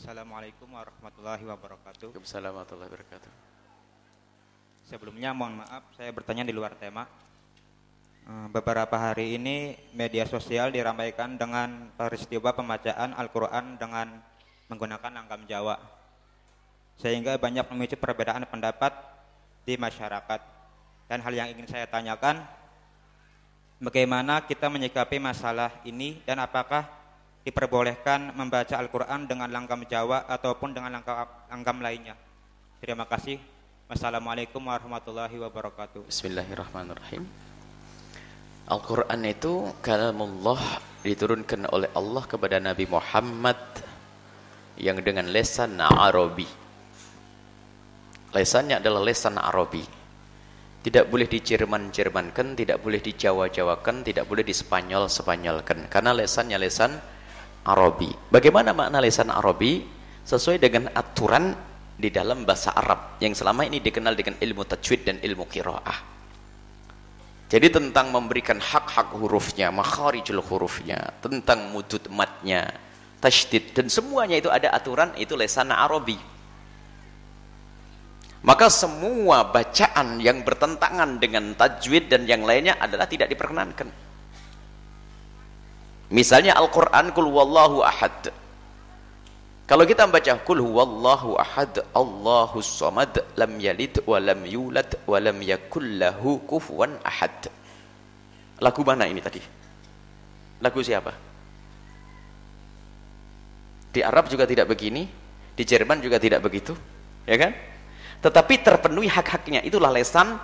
Waalaikumsalam warahmatullahi wabarakatuh. Sebelumnya mohon maaf saya bertanya di luar tema. Eh, Beberapa hari ini media sosial diramaikan dengan peristiwa pembacaan Al-Quran dengan menggunakan langgam Jawa. Sehingga banyak memicu perbedaan pendapat di masyarakat. Dan hal yang ingin saya tanyakan, bagaimana kita menyikapi masalah ini dan apakah diperbolehkan membaca Al-Quran dengan langgam Jawa ataupun dengan langgam, langgam lainnya. Terima kasih. Wassalamualaikum warahmatullahi wabarakatuh. Bismillahirrahmanirrahim. Al-Quran itu kalamullah diturunkan oleh Allah kepada Nabi Muhammad yang dengan lesan Arabi. Lesannya adalah lesan Arabi. Tidak boleh di Jerman-Jermankan, tidak boleh di Jawa-Jawakan, tidak boleh di Spanyol-Spanyolkan. Karena lesannya lesan Arabi. Bagaimana makna lesan Arabi? Sesuai dengan aturan di dalam bahasa Arab yang selama ini dikenal dengan ilmu tajwid dan ilmu qiraah. Jadi tentang memberikan hak-hak hurufnya, makharijul hurufnya, tentang mudud matnya, tasydid dan semuanya itu ada aturan itu lesan Arabi. Maka semua bacaan yang bertentangan dengan tajwid dan yang lainnya adalah tidak diperkenankan. Misalnya Al-Qur'an kul wallahu ahad. Kalau kita membaca kul huwallahu ahad, Allahus samad, lam yalid wa lam yulad wa lam yakul lahu kufuwan ahad. Lagu mana ini tadi? Lagu siapa? Di Arab juga tidak begini, di Jerman juga tidak begitu, ya kan? Tetapi terpenuhi hak-haknya, itulah lesan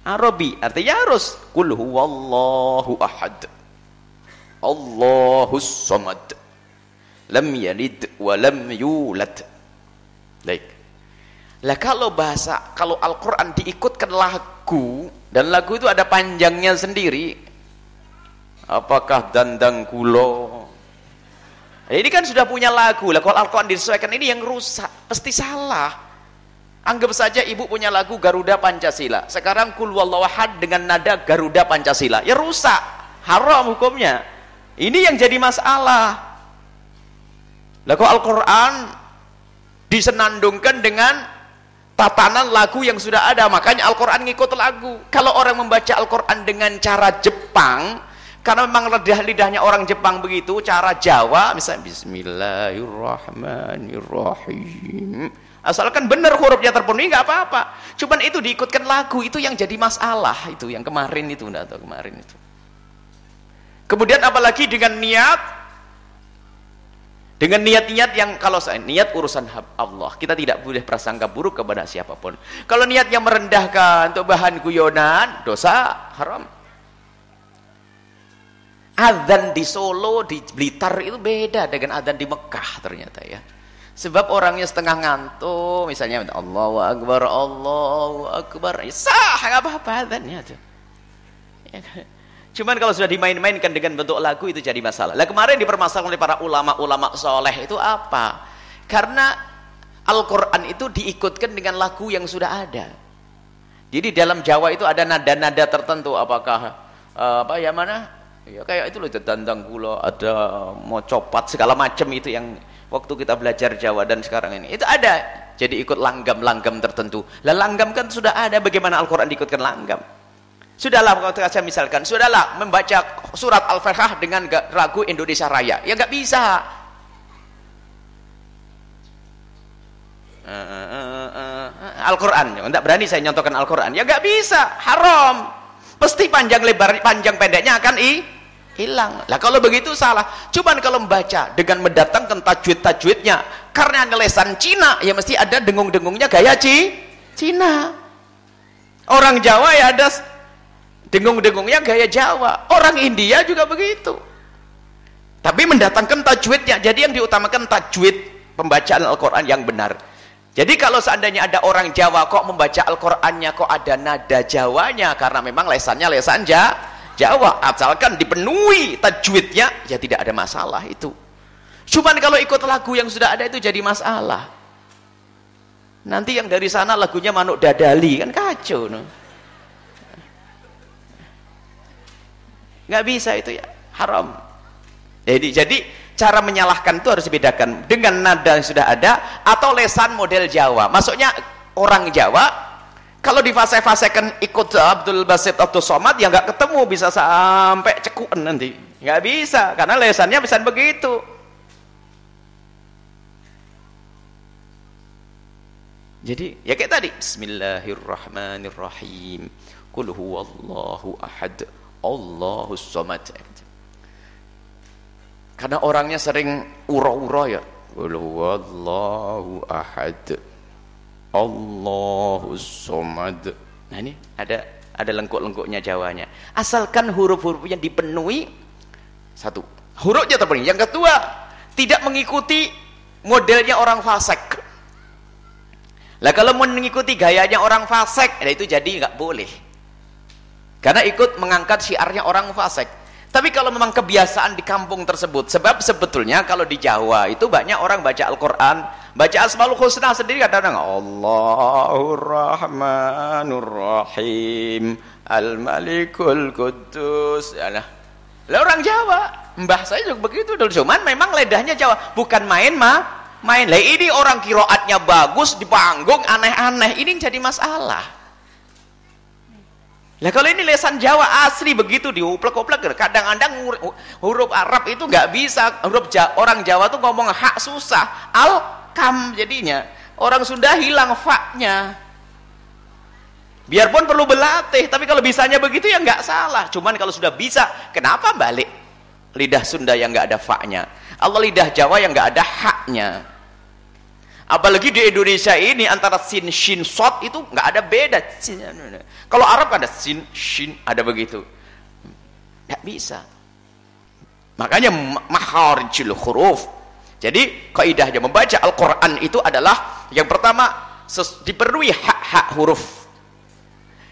Arabi. Artinya harus kul huwallahu ahad. Allahus samad. Lam yalid wa lam yulad. Baik. Lah kalau bahasa kalau Al-Quran diikutkan lagu dan lagu itu ada panjangnya sendiri apakah dandang kulo ini kan sudah punya lagu. Lah kalau Al-Quran disesuaikan ini yang rusak. Pasti salah. Anggap saja ibu punya lagu Garuda Pancasila. Sekarang kul wallawahad dengan nada Garuda Pancasila. Ya rusak. Haram hukumnya ini yang jadi masalah lah kok Al-Quran disenandungkan dengan tatanan lagu yang sudah ada. Makanya Al-Quran ngikut lagu. Kalau orang membaca Al-Quran dengan cara Jepang, karena memang lidah-lidahnya orang Jepang begitu, cara Jawa, misalnya Bismillahirrahmanirrahim. Asalkan benar hurufnya terpenuhi nggak apa-apa. Cuman itu diikutkan lagu, itu yang jadi masalah. Itu yang kemarin itu, enggak tahu kemarin itu. Kemudian apalagi dengan niat dengan niat-niat yang kalau saya niat urusan Allah, kita tidak boleh prasangka buruk kepada siapa pun. Kalau niatnya merendahkan untuk bahan guyonan, dosa haram. Adzan di Solo, di Blitar itu beda dengan adzan di Mekah ternyata ya. Sebab orangnya setengah ngantuk, misalnya Allahu Akbar, Allahu Akbar, sah nggak apa-apa adzannya tuh. Ya kan? Cuman kalau sudah dimain-mainkan dengan bentuk lagu itu jadi masalah. Lah kemarin dipermasalahkan oleh para ulama-ulama soleh itu apa? Karena Al-Quran itu diikutkan dengan lagu yang sudah ada. Jadi dalam Jawa itu ada nada-nada tertentu. Apakah uh, apa ya mana? Ya kayak itu loh tandang gula, ada mau copat segala macam itu yang waktu kita belajar Jawa dan sekarang ini. Itu ada. Jadi ikut langgam-langgam tertentu. Lah langgam kan sudah ada. Bagaimana Al-Quran diikutkan langgam? Sudahlah kalau saya misalkan, sudahlah membaca surat Al-Fatihah dengan ragu Indonesia Raya. Ya nggak bisa. Al-Quran, enggak berani saya nyontohkan Al-Quran. Ya nggak bisa, haram. Pasti panjang lebar, panjang pendeknya akan i hilang. Lah kalau begitu salah. Cuman kalau membaca dengan mendatangkan tajwid-tajwidnya, karena lesan Cina, ya mesti ada dengung-dengungnya gaya Ci, Cina. Orang Jawa ya ada dengung-dengungnya gaya Jawa. Orang India juga begitu. Tapi mendatangkan tajwidnya. Jadi yang diutamakan tajwid pembacaan Al-Quran yang benar. Jadi kalau seandainya ada orang Jawa kok membaca Al-Qurannya kok ada nada Jawanya? Karena memang lesannya lesan Jawa. Asalkan dipenuhi tajwidnya ya tidak ada masalah itu. Cuman kalau ikut lagu yang sudah ada itu jadi masalah. Nanti yang dari sana lagunya manuk dadali kan kacau no? Nggak bisa itu ya haram Jadi, jadi cara menyalahkan itu harus dibedakan dengan nada yang sudah ada atau lesan model Jawa. Maksudnya orang Jawa kalau difase-fasekan ikut Abdul Basit atau Somad ya nggak ketemu bisa sampai cekuan nanti. Nggak bisa karena lesannya bisa begitu. Jadi ya kayak tadi Bismillahirrahmanirrahim. Qul huwallahu ahad. Allahus samad. Karena orangnya sering ura-ura ya. Wallahu ahad. Allahus somad. Nah ini ada ada lengkuk-lengkuknya Jawanya. Asalkan huruf-hurufnya dipenuhi satu. Hurufnya terpenuhi. Yang kedua, tidak mengikuti modelnya orang fasik. Lah kalau mengikuti gayanya orang fasik, nah itu jadi nggak boleh. Karena ikut mengangkat syiarnya orang fasik. Tapi kalau memang kebiasaan di kampung tersebut, sebab sebetulnya kalau di Jawa itu banyak orang baca Al-Quran, baca Asmaul Husna sendiri kadang-kadang Allahur Rahmanur Rahim, Al-Malikul Kudus. Lah orang Jawa, mbah saya juga begitu dulu. Cuman memang ledahnya Jawa, bukan main mah main. Lah ini orang kiroatnya bagus di panggung aneh-aneh, ini jadi masalah. Lah kalau ini lesan Jawa asli begitu diuplek-uplek kadang-kadang huruf Arab itu nggak bisa. Huruf Jawa, orang Jawa tuh ngomong hak susah al kam jadinya. Orang Sunda hilang faknya biarpun perlu berlatih tapi kalau bisanya begitu ya nggak salah. Cuman kalau sudah bisa kenapa balik? Lidah Sunda yang nggak ada faknya Allah lidah Jawa yang nggak ada haknya apalagi di Indonesia ini antara sin shin sot itu nggak ada beda. Kalau Arab ada sin shin ada begitu. Nggak bisa. Makanya maharijul huruf. Jadi kaidahnya membaca Al-Quran itu adalah yang pertama dipenuhi hak-hak huruf.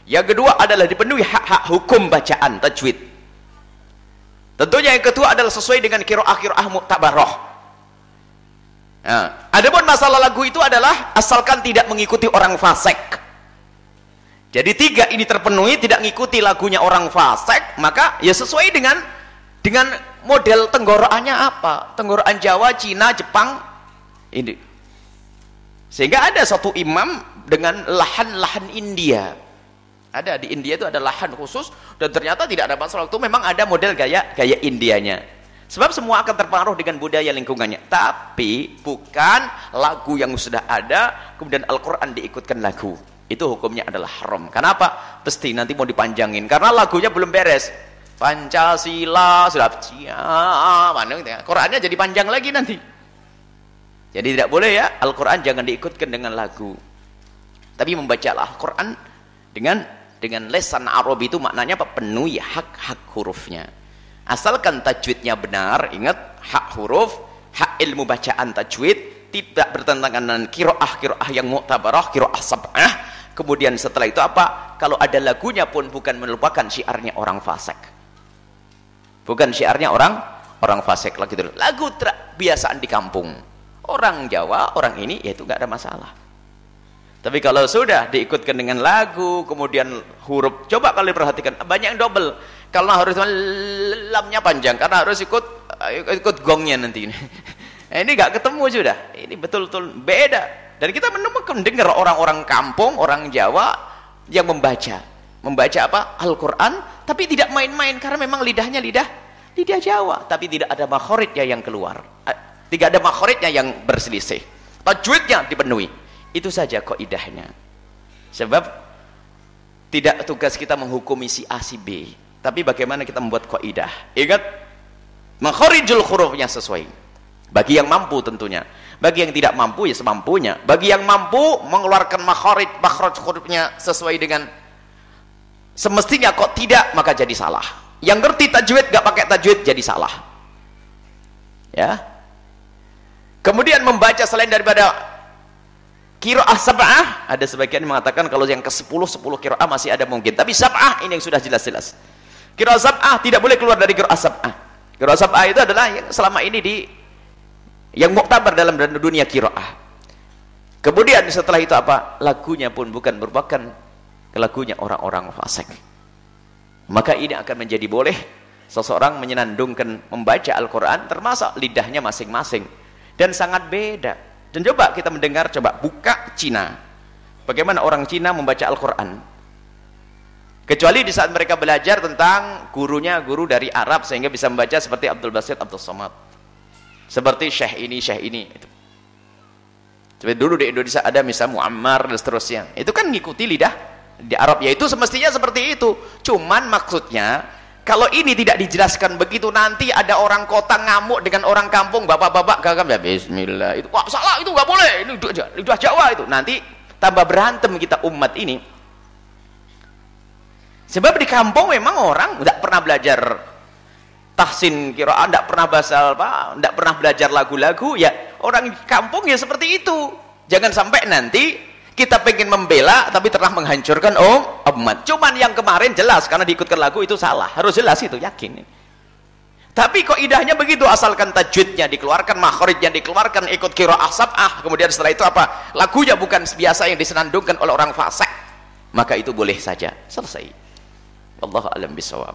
Yang kedua adalah dipenuhi hak-hak hukum bacaan tajwid. Tentunya yang kedua adalah sesuai dengan kiroah-kiroah muktabaroh Nah, adapun masalah lagu itu adalah asalkan tidak mengikuti orang fasik. Jadi tiga ini terpenuhi tidak mengikuti lagunya orang fasik, maka ya sesuai dengan dengan model tenggorokannya apa? Tenggorokan Jawa, Cina, Jepang ini. Sehingga ada satu imam dengan lahan-lahan India. Ada di India itu ada lahan khusus dan ternyata tidak ada masalah itu memang ada model gaya gaya Indianya. Sebab semua akan terpengaruh dengan budaya lingkungannya. Tapi bukan lagu yang sudah ada, kemudian Al-Quran diikutkan lagu. Itu hukumnya adalah haram. Kenapa? Pasti nanti mau dipanjangin. Karena lagunya belum beres. Pancasila sudah mana gitu ya. Qurannya jadi panjang lagi nanti. Jadi tidak boleh ya Al-Quran jangan diikutkan dengan lagu. Tapi membaca Al-Quran dengan dengan lesan Arab itu maknanya apa? Penuhi hak-hak hurufnya asalkan tajwidnya benar ingat hak huruf hak ilmu bacaan tajwid tidak bertentangan dengan kiroah kiroah yang muktabarah kiroah sab'ah. Kemudian setelah itu apa? Kalau ada lagunya pun bukan melupakan syiarnya orang fasik. Bukan syiarnya orang orang fasik lagi itu lagu biasaan di kampung. Orang Jawa orang ini ya itu nggak ada masalah. Tapi kalau sudah diikutkan dengan lagu, kemudian huruf, coba kalian perhatikan, banyak yang double. Kalau harus lamnya panjang, karena harus ikut ikut gongnya nanti. ini ini nggak ketemu sudah. Ini betul-betul beda. Dan kita menemukan dengar orang-orang kampung, orang Jawa yang membaca, membaca apa? Al-Quran, tapi tidak main-main karena memang lidahnya lidah lidah Jawa, tapi tidak ada makhoritnya yang keluar, tidak ada makhoritnya yang berselisih. Tajwidnya dipenuhi itu saja idahnya. Sebab tidak tugas kita menghukumi si A si B, tapi bagaimana kita membuat idah. Ingat makharijul hurufnya sesuai. Bagi yang mampu tentunya. Bagi yang tidak mampu ya semampunya. Bagi yang mampu mengeluarkan makharij makhraj hurufnya sesuai dengan semestinya kok tidak maka jadi salah. Yang ngerti tajwid gak pakai tajwid jadi salah. Ya. Kemudian membaca selain daripada Kiro'ah sab'ah, ada sebagian yang mengatakan kalau yang ke-10, 10 kiro'ah masih ada mungkin. Tapi sab'ah ini yang sudah jelas-jelas. Kiro'ah sab'ah tidak boleh keluar dari kiro'ah sab'ah. Kiro'ah sab'ah itu adalah yang selama ini di yang muktabar dalam dunia kiro'ah. Kemudian setelah itu apa? Lagunya pun bukan merupakan lagunya orang-orang fasik. Maka ini akan menjadi boleh seseorang menyenandungkan membaca Al-Quran termasuk lidahnya masing-masing dan sangat beda dan coba kita mendengar coba buka Cina bagaimana orang Cina membaca Al-Quran kecuali di saat mereka belajar tentang gurunya guru dari Arab sehingga bisa membaca seperti Abdul Basit Abdul Somad. Seperti Syekh ini Syekh ini itu. seperti dulu di Indonesia ada misalnya Muammar dan seterusnya. Itu kan ngikuti lidah di Arab. Yaitu semestinya seperti itu. Cuman maksudnya kalau ini tidak dijelaskan begitu nanti ada orang kota ngamuk dengan orang kampung bapak-bapak gagam ya bismillah. Itu wah salah itu nggak boleh. Ini lidah Jawa itu. Nanti tambah berantem kita umat ini sebab di kampung memang orang tidak pernah belajar tahsin kira tidak pernah bahasa apa tidak pernah belajar lagu-lagu. Ya orang kampung ya seperti itu. Jangan sampai nanti kita pengen membela tapi telah menghancurkan oh umat. Cuman yang kemarin jelas karena diikutkan lagu itu salah. Harus jelas itu yakin. Tapi kok idahnya begitu? Asalkan tajwidnya dikeluarkan makhorijnya dikeluarkan ikut kiro asap ah kemudian setelah itu apa? Lagunya bukan biasa yang disenandungkan oleh orang fasik. Maka itu boleh saja. Selesai والله أعلم بصواب.